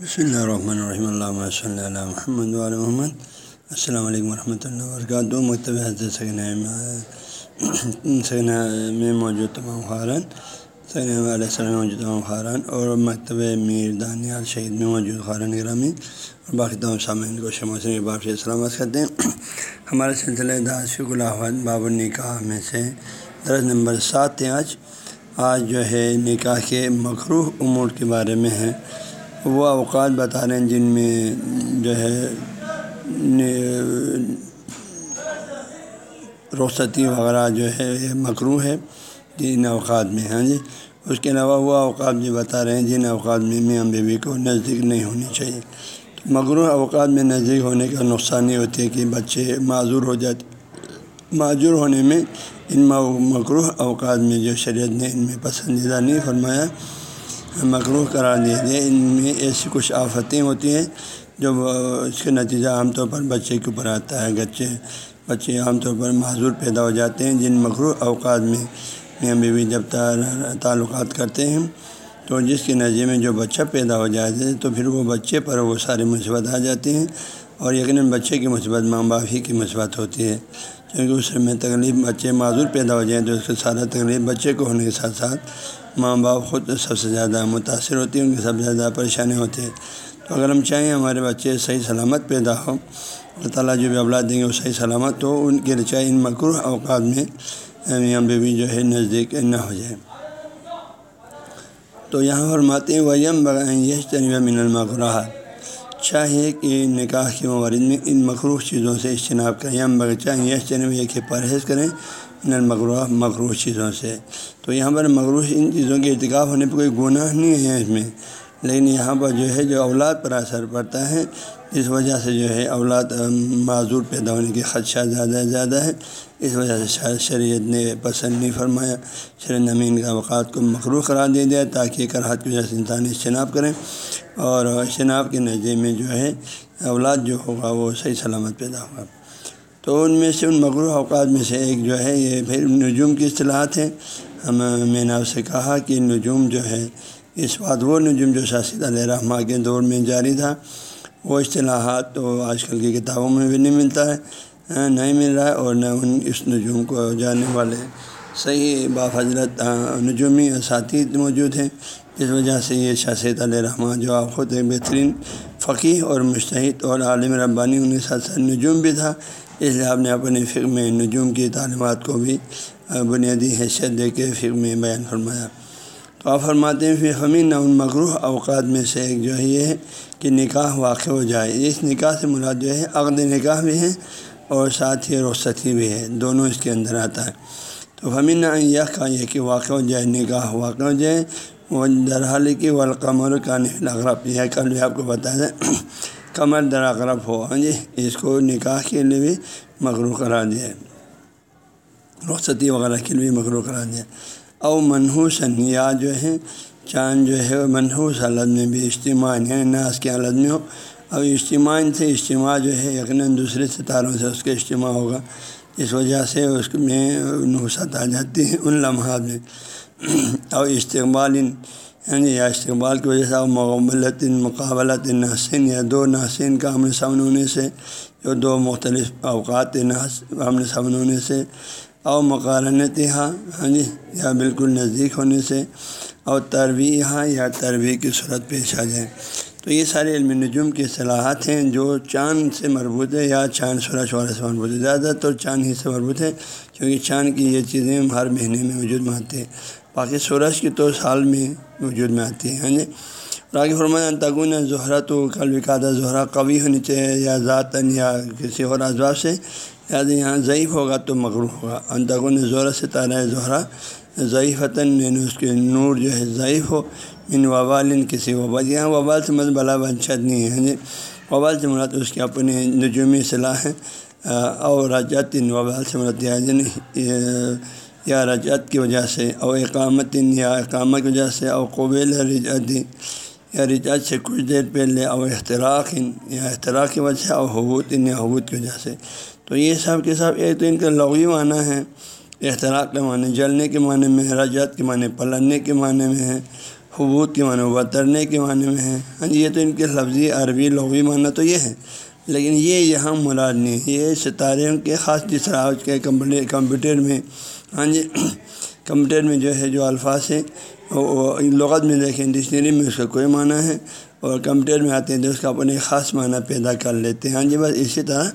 بسم اللہ الرحمن الرحمۃ اللہ صلی اللہ محمد علیہ محمد السلام علیکم ورحمۃ اللہ وبرکاتہ مکتب حضرت سکن میں موجود تمام خارن سکن علیہ السلام میں موجود تمام خارن اور مکتب میر دانیال شہید میں موجود خارن گرامی اور باقی تمام سامعین کو شموسن کے باب سے سلامت کرتے ہیں ہمارے سلسلے داس الحمد باب النکاح میں سے درس نمبر سات ہے آج آج جو ہے نکاح کے مخروح امور کے بارے میں ہے وہ اوقات بتا رہے ہیں جن میں جو ہے رخصتی وغیرہ جو ہے یہ مکرو ہے جن اوقات میں ہاں جی؟ اس کے علاوہ وہ اوقات بھی بتا رہے ہیں جن اوقات میں میاں بیوی کو نزدیک نہیں ہونی چاہیے۔ تو مغرو اوقات میں نزدیک ہونے کا نقصان یہ ہوتی ہے کہ بچے معذور ہو جاتے، معذور ہونے میں ان مغروح اوقات میں جو شریعت نے ان میں پسندیدہ نہیں فرمایا مغروح قرار دیا گیا ان میں ایسی کچھ آفتیں ہوتی ہیں جو اس کے نتیجہ عام طور پر بچے کے اوپر آتا ہے۔ گچے بچے عام طور پر معذور پیدا ہو جاتے ہیں۔ جن مغروح اوقات میں میاں بیوی جب تعلقات کرتے ہیں، تو جس کے نظر میں جو بچہ پیدا ہو جاتے ہیں تو پھر وہ بچے پر وہ سارے مثبت آ جاتے ہیں۔ اور یقیناً بچے کی مثبت، ماں باپ ہی کی مثبت ہوتی ہے۔ کیونکہ اس میں تکلیف بچے معذور پیدا ہو جائیں، تو اس کے سارا تکلیف بچے کو ہونے کے ساتھ ساتھ ماں باپ خود سب سے زیادہ متاثر ہوتی ہیں، ان کی سب سے زیادہ پریشانی ہوتی ہے تو اگر ہم چاہیں ہمارے بچے صحیح سلامت پیدا ہو اللہ تعالیٰ جو بھی اولاد دیں گے وہ صحیح سلامت تو ان کے چاہے ان مکرو اوقات میں میاں بیوی جو ہے نزدیک نہ ہو جائے۔ تو یہاں فرماتے ہیں ویم یہ طریقہ من اچھا چاہیے کہ نکاح کے موارد میں ان مقروف چیزوں سے اجتناب کریں ہم چاہیں یہ چنوی کہ پرہیز کریں ان المغروح مقروف چیزوں سے۔ تو یہاں پر مقروف ان چیزوں کے ارتکاب ہونے پہ کوئی گناہ نہیں ہے اس میں، لیکن یہاں پر جو ہے جو اولاد پر اثر پڑتا ہے اس وجہ سے جو ہے اولاد معذور پیدا ہونے کے خدشہ زیادہ زیادہ ہے۔ اس وجہ سے شاید شریعت نے پسند نہیں فرمایا۔ شرح نمین کا اوقات کو مخروع قرار دے دیا تاکہ کرہت کی وجہ سے انسان اجتناب کریں اور اجتناب کے نظر میں جو ہے اولاد جو ہوگا وہ صحیح سلامت پیدا ہوگا۔ تو ان میں سے، ان مغروع اوقات میں سے ایک جو ہے، یہ پھر نجوم کی اصطلاحات ہیں۔ ہم، میں نے آپ سے کہا کہ نجوم جو ہے، اس بات وہ نجوم جو شاشد علیہ رحمٰ کے دور میں جاری تھا۔ وہ اصطلاحات تو آج کل کی کتابوں میں بھی نہیں ملتا ہے نہیں مل رہا ہے اور نہ ان اس نجوم کو جاننے والے صحیح بافضلت نجومی اساتید موجود ہیں۔ جس وجہ سے یہ شاشد علیہ رحمٰ جو آپ خود ایک بہترین فقی اور مشتحد اور عالم ربانی ان کے ساتھ ساتھ نجوم بھی تھا، اس لیے آپ نے اپنے فکر میں نجوم کی تعلیمات کو بھی بنیادی حیثیت دے کے فکر میں بیان فرمایا۔ تو آپ فرماتے ہیں پھر ہمیں نہ ان مغروح اوقات میں سے ایک جو ہے، یہ ہے کہ نکاح واقع ہو جائے۔ اس نکاح سے مراد جو ہے، عقد نکاح بھی ہے اور ساتھ ہی رخصتی بھی ہے، دونوں اس کے اندر آتا ہے۔ تو ہمیں نہ یہ کہا یہ کہ واقع ہو جائے، نکاح واقع ہو جائے۔ وہ درحال کی والقمر کا اغرب یہ کل بھی آپ کو بتایا کمر در اغرب ہو۔ ہاں جی اس کو نکاح کے لیے بھی مغرو کرا دیا رخصتی وغیرہ کے لیے بھی مغرو کرا دیا او منحوسن یا جو ہے چاند جو ہے منحوس حالت میں بھی اجتماع یعنی ناس کی حالت میں ہو۔ اب اجتماع سے اجتماع جو ہے، یقیناً دوسرے ستاروں سے اس کا اجتماع ہوگا۔ اس وجہ سے اس میں نحوست آ جاتی ہے ان لمحات میں۔ اور استقبال یعنی یا استقبال کی وجہ سے اور مقبلت، مقابلت نحسن یا دو نحسین کا آمنے سامنے ہونے سے جو دو مختلف اوقات نحس آمنے سامنے ہونے سے اور مقارنت ہاں ہاں جی یعنی یا بالکل نزدیک ہونے سے اور ترویح ہاں یا ترویح کی صورت پیش آ جائے۔ تو یہ سارے علم نجوم کی صلاحات ہیں جو چاند سے مربوط ہے یا چاند سورج وغیرہ سے مربوط ہے زیادہ تر چاند ہی سے مربوط ہے کیونکہ چاند کی یہ چیزیں ہر مہینے میں وجود میں آتی ہیں۔ باقی سورج کی تو سال میں وجود میں آتی ہیں یعنی۔ ہاں جی راگی فرمایا تگن زہرا تو کل وکادہ زہرا قوی ہونی چاہیے یا ذاتاً یا کسی اور اسباب سے۔ لہٰذا یہاں ضعیف ہوگا تو مغروح ہوگا۔ انتگن زہرا سے تارہ زہرا ضعیفتاً یعنی اس کے نور جو ہے ضعیف ہو۔ من وبال کسی وبال، یہاں وبال سے مت بلا بنچت نہیں ہے۔ ہاں جی وبال سے مراد اس کی اپنی نجومی صلاح ہے اور رجت ان وبال سے مراد یعنی یا رجعت کی وجہ سے، او اقامت یا اقامت کی وجہ سے، او قبیل رجعت، یا رجعت سے کچھ دیر پہلے، او اختراق، یا اختراق کی وجہ سے، او حبوط، یا حبوط کی وجہ سے۔ تو یہ سب کے سب ایک تو ان کا لغوی معنی ہے اختراق کے معنی، جلنے کے معنی میں ہے کے معنی، پلٹنے کے معنی میں ہے حبوت کے معنی ابترنے کے معنی میں ہے۔ ہاں جی یہ تو ان کے لفظی عربی لغوی معنی تو یہ ہے، لیکن یہ یہاں مراد نہیں یہ ستارے کے خاص جس طرح آج کے کمپیوٹر میں ہاں جی کمپیوٹر میں جو ہے، جو الفاظ ہیں وہ لغت میں دیکھیں، ڈکشنری میں اس کا کوئی معنی ہے۔ اور کمپیوٹر میں آتے ہیں تو اس کا اپنے خاص معنی پیدا کر لیتے ہیں۔ ہاں جی بس اسی طرح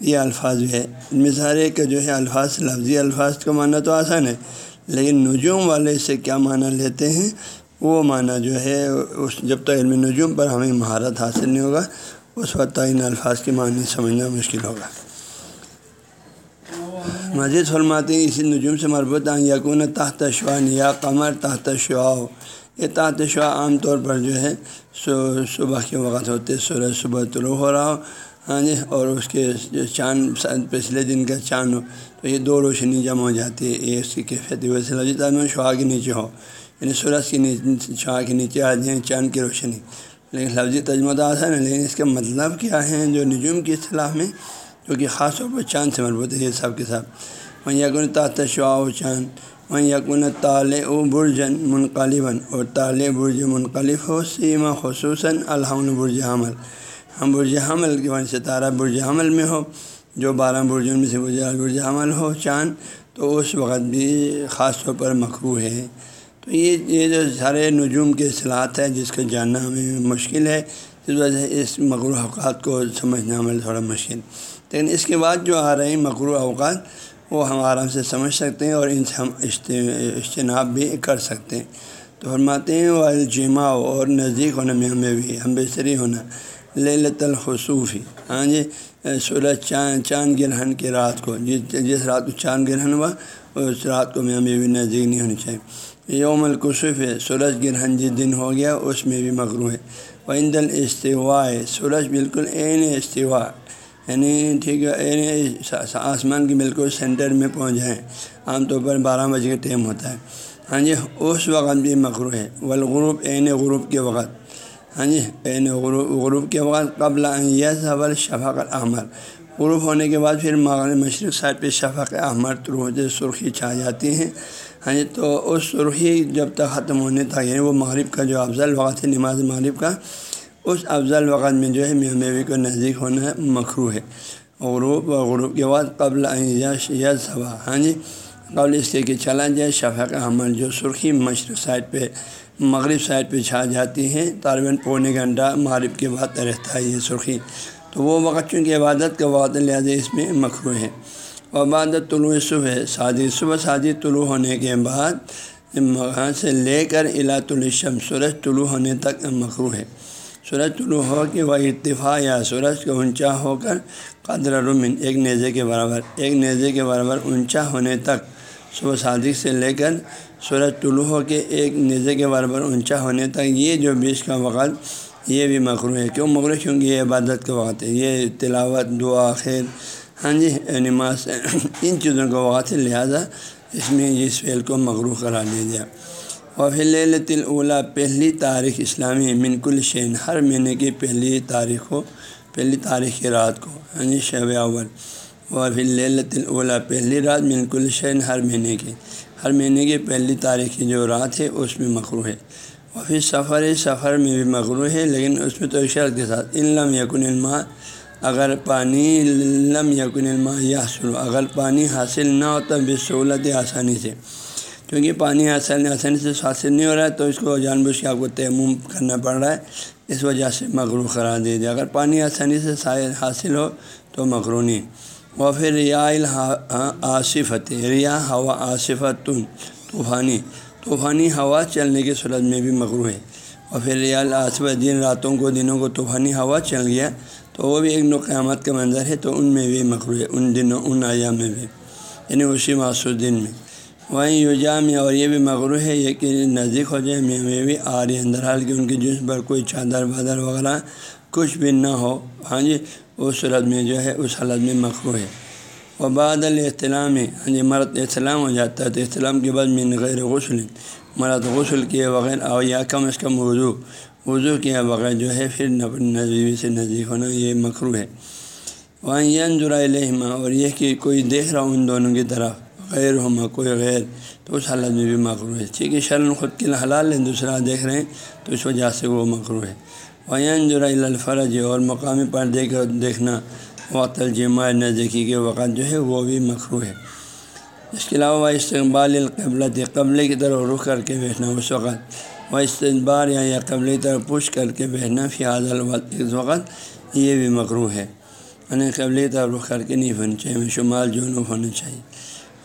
یہ الفاظ جو ہے ان میں سارے کا جو ہے الفاظ، لفظی الفاظ کا معنی تو آسان ہے، لیکن نجوم والے سے کیا معنی لیتے ہیں؟ وہ معنی جو ہے، اس جب تک علم نجوم پر ہمیں مہارت حاصل نہیں ہوگا، اس وقت ان الفاظ کے معنی سمجھنا مشکل ہوگا۔ مزید فرماتے ہیں، اسی نجوم سے مربوط یقون تحت شعان یا قمر تحت شعا یہ تحت شعا عام طور پر جو ہے سو صبح کے وقت ہوتے سورج صبح طلوع ہو رہا ہو ہاں جی اور اس کے جو چاند، پچھلے دن کا چاند ہو، تو یہ دو روشنی جمع ہو جاتی ہے، یہ اس کی کیفیت ویسے لفظی تعلیم شعا کے نیچے ہو۔ یعنی سورج کے نیچے شعا کے نیچے آ جائیں چاند کی روشنی۔ لیکن لفظی تجمہ تو آسان ہے، لیکن اس کا مطلب کیا ہے جو نجوم کی اصطلاح میں، جو کہ خاص طور پر چاند سے مربوط ہے، یہ سب کے ساتھ وہیں یقن تحت شعا و چاند وہیں یقن تال و برجن منقلباً اور تال برج منقلب ہو، سیما خصوصاً الحمن برج حمل۔ ہم برج حمل کے وہاں ستارہ برج حمل میں ہو، جو بارہ برجوں میں سے برج برج حمل ہو، چاند تو اس وقت بھی خاص طور پر مخرو ہے۔ تو یہ یہ جو سارے نجوم کے اصلاحات ہے جس کو جاننا ہمیں مشکل ہے، اس وجہ سے اس مغرو اوقات کو سمجھنا ہمیں تھوڑا مشکل۔ لیکن اس کے بعد جو آ رہے ہیں مغرو اوقات وہ ہم آرام سے سمجھ سکتے ہیں اور ان سے ہم اجتناب بھی کر سکتے ہیں۔ تو فرماتے ہیں وہ الجما اور نزدیک ہونا میں، ہمیں بھی، ہم بہتری ہونا۔ للت الخصوفی ہاں جی سورج چاند چاند گرہن کی رات کو۔ جس جس رات کو چاند گرہن ہوا، اس رات کو میں، ہمیں بھی نزدیک نہیں ہونی چاہیے۔ یوم القصف ہے سورج گرہن جس دن ہو گیا، اس میں بھی مغرو ہے۔ وند الاستوا ہے سورج بالکل عین استوا یعنی ٹھیک ہے یعنی آسمان کے بالکل سینٹر میں پہنچ جائیں۔ عام طور پر بارہ بجے کا ٹائم ہوتا ہے۔ ہاں جی اس وقت بھی مغرو ہے۔ والغروب عین غروب کے وقت۔ ہاں جی عین غروب غروب کے وقت قبل یس اول شفق احمر غروب ہونے کے بعد پھر مغرب، مشرق سائڈ پہ شفق احمر ترو سرخی چھا جاتی ہیں ہاں جی تو اس سرخی جب تک ختم ہونے تھا یعنی وہ مغرب کا جو افضل وقت ہے، نماز مغرب کا اس افضل وقت میں جو ہے میاں کو نزدیک ہونا مکھرو ہے۔ غروب و غروب کے بعد قبل یز صبح ہاں جی؟ قبل اس کے کہ چلا جائے شفق عمل جو سرخی مشرق سائڈ پہ مغرب سائڈ پہ چھا جاتی ہے طالباً پونے گھنٹہ مغرب کے بعد رہتا ہے یہ سرخی۔ تو وہ وقت چونکہ عبادت کا وقت لہٰذا اس میں مکھرو ہے۔ عبادت طلوع صبح شادی صبح شادی طلوع ہونے کے بعد وہاں سے لے کر الاۃ الشم سورج طلوع ہونے تک مکرو ہے۔ سورج طلوع ہو کے وہ ارتفاع یا سورج کا اونچا ہو کر قدر رمن ایک نیزے کے برابر، ایک نیزے کے برابر اونچا ہونے تک۔ صبح شادی سے لے کر سورج طلوع ہو کے ایک نیزے کے برابر اونچا ہونے تک۔ یہ جو بیچ کا وقت، یہ بھی مکرو ہے۔ کیوں مغرو کیونکہ یہ عبادت کا وقت ہے۔ یہ تلاوت، دعا، خیر ہاں جی نماز، ان چیزوں کو وقت ہے۔ لہٰذا اس میں اس فعل کو مغرو قرار دیا۔ گیا اور پھر پہلی تاریخ اسلامی منک الشین ہر مہینے کی پہلی تاریخ ہو، پہلی تاریخ کی رات کو یعنی ہاں جی شب اول۔ اور پھر لت الاولا پہلی رات منک الشین ہر مہینے کی۔ ہر مہینے کی پہلی تاریخ کی جو رات ہے، اس میں مغرو ہے۔ اور پھر سفر سفر میں بھی مغرو ہے، لیکن اس میں تو شرط کے ساتھ۔ علم یقن علما اگر پانی لم یقن الما یا اگر پانی حاصل نہ ہوتا، بے سہولت آسانی سے۔ کیونکہ پانی حاصل آسانی سے حاصل نہیں ہو رہا ہے، تو اس کو جان بوجھ کے آپ کو تیمم کرنا پڑ رہا ہے۔ اس وجہ سے مغرو قرار دے دیا۔ اگر پانی آسانی سے حاصل ہو، تو مغرونی اور پھر ریا آصفت ریا ہوا آصفت طوفانی۔ طوفانی ہوا چلنے کی صورت میں بھی مغرو ہے۔ اور پھر ریال آصف دن راتوں کو، دنوں کو طوفانی ہوا چل گیا، تو وہ بھی ایک نو قیامت کا منظر ہے، تو ان میں بھی مقروع ہے، ان دنوں، ان ایام میں بھی۔ یعنی اسی مخصوص دن میں۔ وہیں یوجام اور یہ بھی مغرو ہے یہ کہ نزدیک ہو جائے، میں میں بھی آ رہی اندر حال کی ان کی جس پر کوئی چادر بادر وغیرہ کچھ بھی نہ ہو۔ ہاں جی اس صورت میں جو ہے، اس حالت میں مغرو ہے۔ وہ بعد الحتلام ہے ہاں جی مرد احتلام ہو جاتا ہے تو احتلام کے بعد من غیر غسل، مرد غسل کیے بغیر، اور یا کم از کم وضو وضو کیا بغیر جو ہے، پھر نزیبی سے نزدیک ہونا یہ مکرو ہے۔ وہاں ین لہما اور یہ کہ کوئی دیکھ رہا ہوں ان دونوں کی طرف۔ غیر ہو ہاں کوئی غیر، تو اس حالت میں بھی مغرو ہے۔ ٹھیک ہے، شرن خود کے حلال ہے دوسرا دیکھ رہے ہیں، تو اس وجہ سے وہ مغرو ہے۔ وین جو الفرج، اور مقامی پردے کا دیکھنا، وقت الجماع نزدیکی کے وقت جو ہے، وہ بھی مغرو ہے۔ اس کے علاوہ استقبال القبلت قبل کی طرف رخ کر کے بیٹھنا اس وقت۔ و استقبال یعنی یا یا قبل کی طرف پوچھ کر کے بیٹھنا فیاض الوقت، اس وقت یہ بھی مغرو ہے۔ یعنی قبل طرف رخ کر کے نہیں ہونا چاہیے، شمال جنوب ہونا چاہیے۔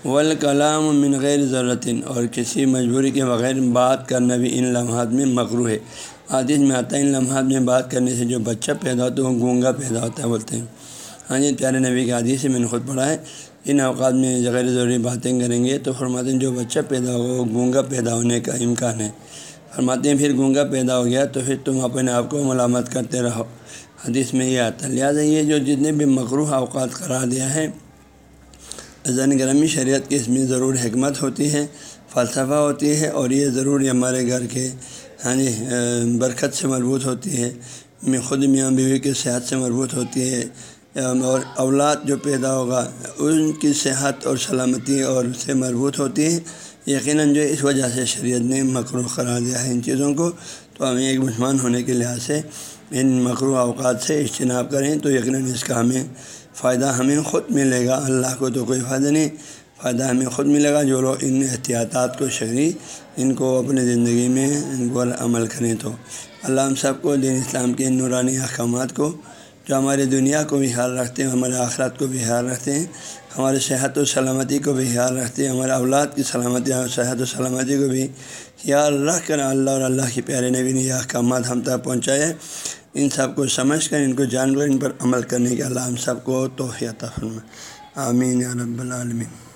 ولکلام من غیر ضرورت اور کسی مجبوری کے بغیر بات کرنا بھی ان لمحات میں مغرو ہے۔ عادث میں آتا ہے، ان لمحات میں بات کرنے سے جو بچہ پیدا ہوتا ہے، وہ گونگا پیدا ہوتا ہے بولتے ہیں۔ ہاں جی پیارے نبی کے عادی سے میں نے خود پڑھا ہے۔ ان اوقات میں غیر ضروری باتیں کریں گے تو فرماتے ہیں جو بچہ پیدا ہو وہ گونگا پیدا ہونے کا امکان ہے۔ فرماتے ہیں پھر گونگا پیدا ہو گیا تو پھر تم اپنے آپ کو ملامت کرتے رہو۔ حدیث میں یہ آتا ہے۔ لہٰذا یہ جو جتنے بھی مقروح اوقات قرار دیا ہے زن گرمی شریعت کی اس میں ضرور حکمت ہوتی ہے، فلسفہ ہوتی ہے اور یہ ضرور ہمارے گھر کے ہاں جی برکت سے مربوط ہوتی ہے۔ میں خود میاں بیوی کی صحت سے مربوط ہوتی ہے۔ اور اولاد جو پیدا ہوگا، ان کی صحت اور سلامتی اور سے مربوط ہوتی ہے۔ یقیناً جو اس وجہ سے شریعت نے مکرو قرار دیا ہے ان چیزوں کو، تو ہمیں ایک مسلمان ہونے کے لحاظ سے ان مکرو اوقات سے اجتناب کریں۔ تو یقیناً اس کا ہمیں فائدہ ہمیں خود ملے گا۔ اللہ کو تو کوئی فائدہ نہیں۔ فائدہ ہمیں خود ملے گا جو لوگ ان احتیاطات کو شہری، ان کو اپنی زندگی میں ان کو عمل کریں تو۔ اللہ ہم سب کو دین اسلام کے نورانی احکامات کو، جو ہماری دنیا کو بھی خیال رکھتے ہیں، ہمارے آخرات کو بھی خیال رکھتے ہیں، ہمارے صحت و سلامتی کو بھی خیال رکھتے ہیں، ہمارے اولاد کی سلامتی اور صحت و سلامتی کو بھی خیال رکھ کر اللہ اور اللہ کے پیارے نبی نے یہ احکامات ہم تک پہنچائے۔ ان سب کو سمجھ کر، ان کو جان کر، ان پر عمل کرنے کے اللہ ہم سب کو توفیع فرما آمین یا رب العالمین۔